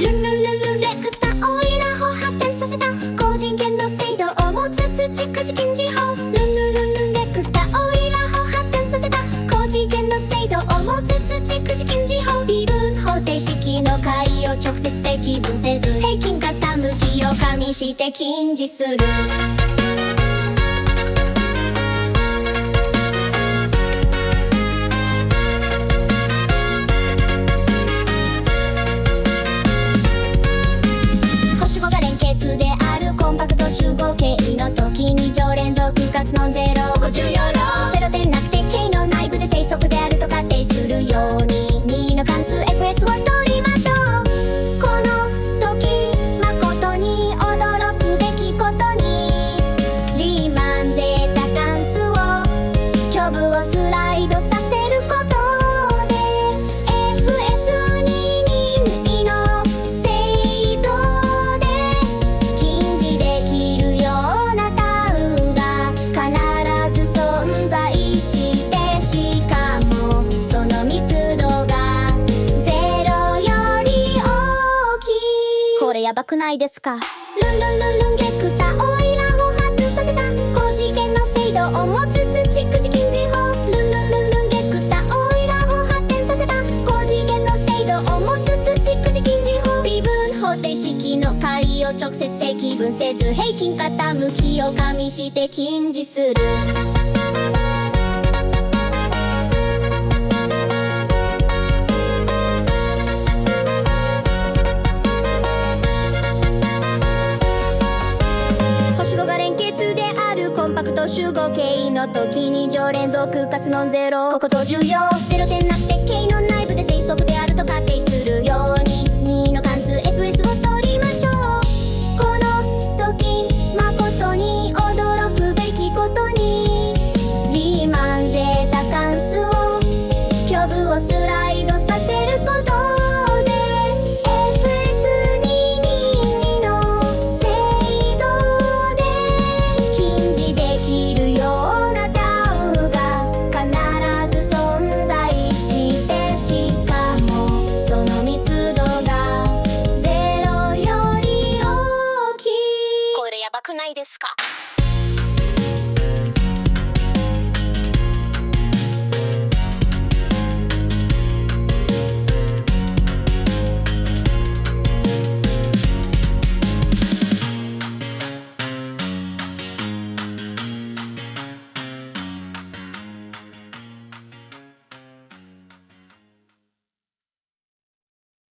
レクタオイラを発展させた高人権の制度を持つ土くじ禁止法ルルルルレクタオイラを発展させた高人権の制度を持つ土くじ禁止法微分方程式の解を直接積分せず平均傾きを加味して禁止するンゼロここ重要やばくないですか？ルンルンルンルンゲクタオイラを発させた。高次元の精度を持つ土くじ禁じ法ルンルンルンルンゲクタオイラを発展させた。高次元の精度を持つ土くじ禁じ法。微分方程式の解を直接積分せず平均傾きを加味して禁じする連結であるコンパクト集合形の時に常連続活のゼロ。ここと重要。Scott.